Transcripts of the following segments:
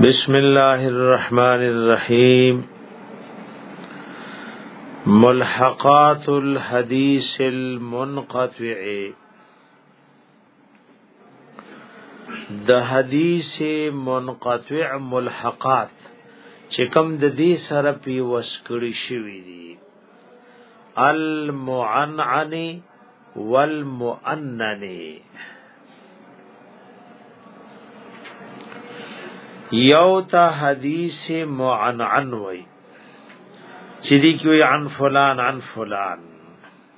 بسم الله الرحمن الرحيم ملحقات الحديث المنقطع د حدیث منقطع ملحقات چې کوم د دې سره پی وسکړی شوی دی المعنعن والمؤنن یو تا حدیث معنعن وای چې دی کوي عن فلان عن فلان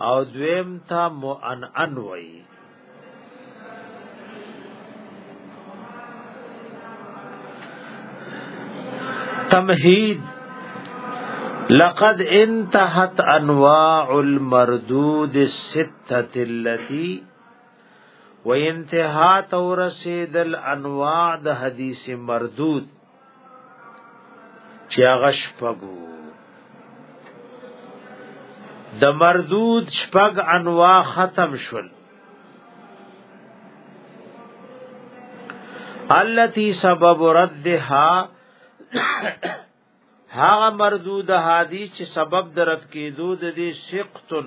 او دویم تا مؤنن وای تمهید لقد انتهت انواع المردود السته التي وانتهات ورسید الانواع د حدیث مردود چې هغه شپګو د مردود شپګ انواع ختم شول التي سبب ردها هغه مردود حدیث چې سبب درت کېدو د دې سقطن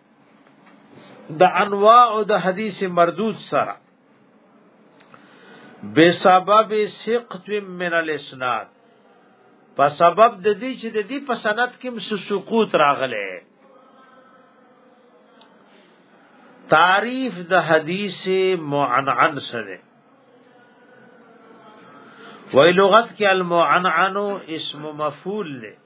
د انواع او د حدیث مردود سره بسبب سقط من الاسناد په سبب د دې چې د دې په سند کې سقوط راغله تعریف د حدیث معنعن سره وی لغت کې المعنعن اسم مفعول له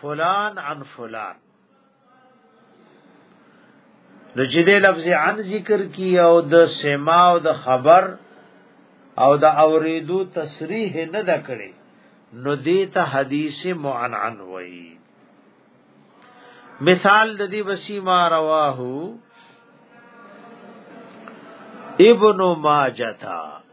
فلان عن فلان نو چې دې لفظ عن ذکر کی او د سما او د خبر او د اوریدو تصریح نه د کړي نو دې ته حدیث معنعن وایي مثال د دې وسی ما رواه ابن ماجه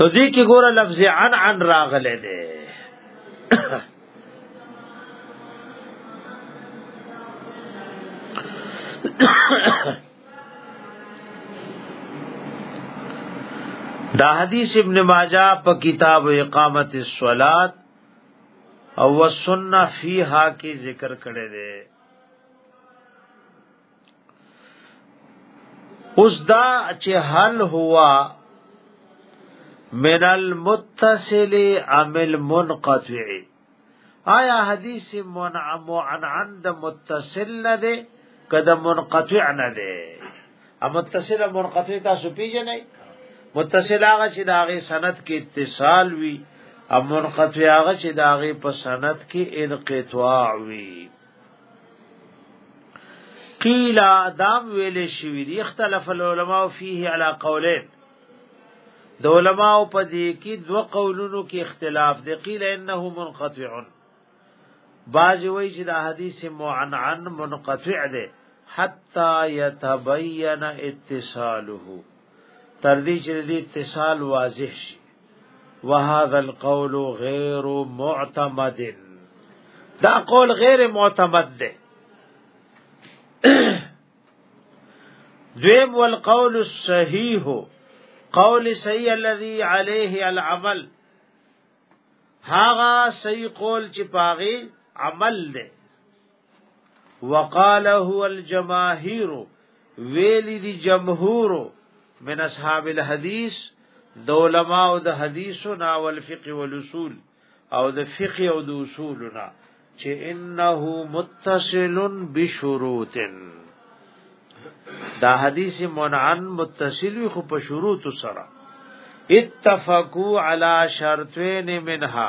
نو دې کې ګوره لفظ عن عن راغله ده دا حدیث ابن ماجه په کتاب اقامت الصلات او والسنه فیها کې ذکر کړی دی اوس دا چې هل هوا من المتصل ام المنقطع آیا حدیث منعم عن عند متصل نه ده کده منقطع نه ده ا متصل منقطع تاسو پیژنئ متصل هغه چې د هغه سند کې اتصال وي او منقطع هغه چې د هغه په سند کې انقطاع وي قیل دام ویل شوی دی اختلاف العلماء فيه على قولين د علماء په دې کې دوه قولونو کې اختلاف دی قیل انه منقطع باج وی چې دا حدیث معنعن منقطع دی حتا يتبين اتصاله تر دې چې دې اتصال واضح شي وهذا القول غیر معتمد دا قول غیر معتمد ده دویم والقول الصحیح قول صحیح الذي عليه العمل هاغه صحیح قول چې پاغي عمل ده وقال هو الجماهير ویل دي جمهور من اصحاب الحديث د علماء او د حديثو نا او الفقه والاصول او د فقه او د اصولنا چې انه متصل بشروط دا حدیث منعن متصل خو په شروط سره اتفقوا على شرطين منها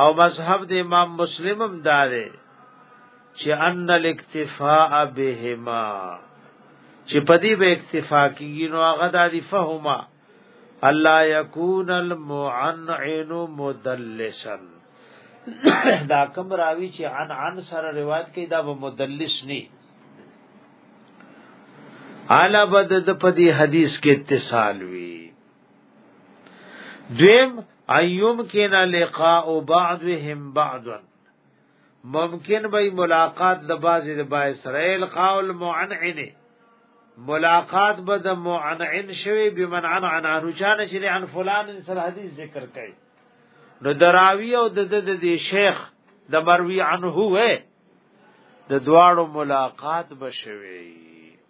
او مذهب د امام مسلم هم دا دی چې ان الاکتفاء بهما چې پدی به اکتفا کیږي نو هغه د فهما الله یکون المعنعن مدلسا دا کوم راوی چې عن عن سره روایت کوي دا به مدلس ني اعلی بد د پدی حدیث کې اتصال وی دویم ایوم کنا لقاء بعضهم بعضا ممکن به ملاقات د بعضی د با اسرائیل قول معنعن ملاقات به د معنعن شوی بمن عن عن عنو چان چې عن فلان سره حدیث ذکر کړي نو دراوی او د د د شیخ د مروی عنه وې د دواړو ملاقات بشوي